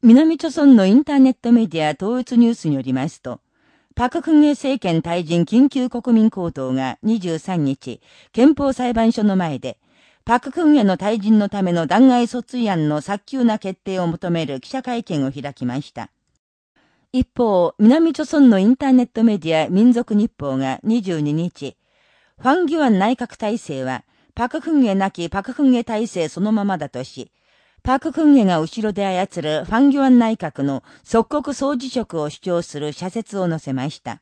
南朝村のインターネットメディア統一ニュースによりますと、パククンゲ政権退陣緊急国民行動が23日、憲法裁判所の前で、パククンゲの退陣のための弾劾訴追案の早急な決定を求める記者会見を開きました。一方、南朝村のインターネットメディア民族日報が22日、ファンギュアン内閣体制は、パククンゲなきパククンゲ体制そのままだとし、パククンゲが後ろで操るファンギュアン内閣の即刻総辞職を主張する社説を載せました。